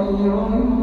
خير